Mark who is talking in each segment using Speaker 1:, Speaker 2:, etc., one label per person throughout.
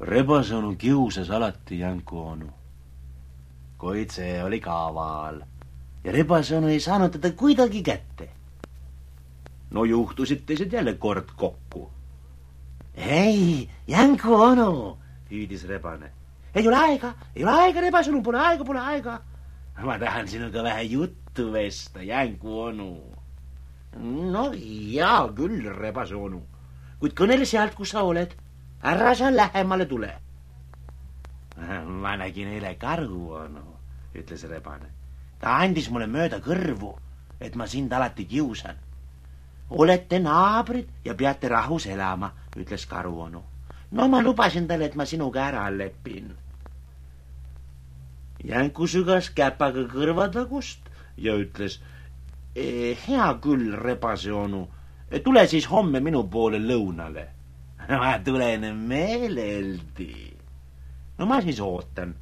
Speaker 1: rebase onu kiusas alati Janku onu, kuid see oli kaval ja rebase onu ei saanud teda kuidagi kätte. no juhtusid teised jälle kord kokku. ei, Janku onu, hüüdis rebane. ei ole aega, ei ole aega, rebase onu, pole aega, pole aega. ma tahan sinuga vähe juttu vesta, Janku onu. no hea küll, rebase onu, kuid kõnele sealt, kus sa oled ära sa lähemale tule. ma nägin eile karu, onu, ütles rebane. ta andis mulle mööda kõrvu, et ma sind alati kiusan. olete naabrid ja peate rahus elama, ütles karu onu. no ma lubasin talle, et ma sinuga ära lepin. Jänku sügas käpaga kõrvatagust ja ütles e,. hea küll, rebase onu, tule siis homme minu poole lõunale ma tulen meeleldi. no ma siis ootan.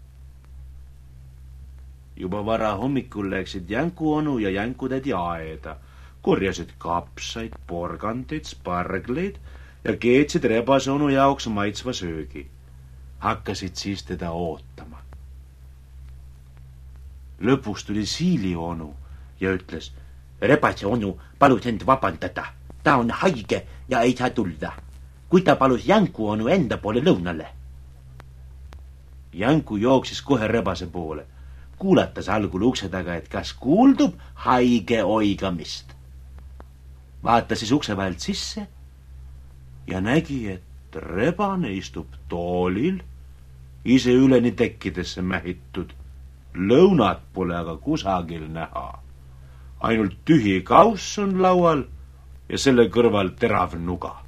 Speaker 1: juba varahommikul läksid Jänku onu ja Jänku tädi aeda, korjasid kapsaid, porgandeid, spargleid ja keetsid rebase onu jaoks maitsva söögi. hakkasid siis teda ootama. lõpuks tuli Siili onu ja ütles. rebase onu palus end vabandada, ta on haige ja ei saa tulla kui ta palus Jänku onu enda poole lõunale. Jänku jooksis kohe rebase poole, kuulatas algul ukse taga, et kas kuuldub haige oigamist. vaatas siis ukse vahelt sisse ja nägi, et rebane istub toolil, ise üleni tekkidesse mähitud. lõunat pole aga kusagil näha. ainult tühi kauss on laual ja selle kõrval terav nuga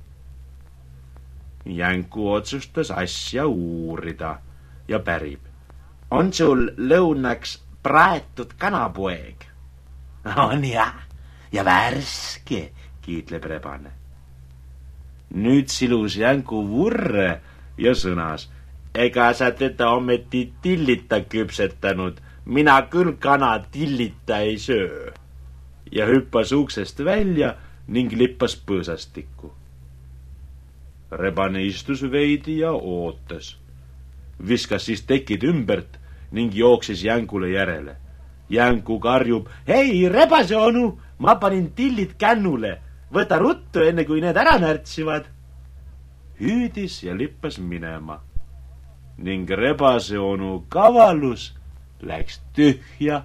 Speaker 1: Jänku otsustas asja uurida ja pärib. on sul lõunaks praetud kanapoeg? on jah, ja värske, kiitleb rebane. nüüd silus Jänku vurre ja sõnas. ega sa teda ometi tillita küpsetanud, mina küll kana tillita ei söö. ja hüppas uksest välja ning lippas põõsastikku rebane istus veidi ja ootas. viskas siis tekid ümbert ning jooksis Jängule järele. Jängu karjub, hei, rebase onu, ma panin tillid kännule, võta ruttu, enne kui need ära närtsivad. hüüdis ja lippas minema ning rebase onu kavalus läks tühja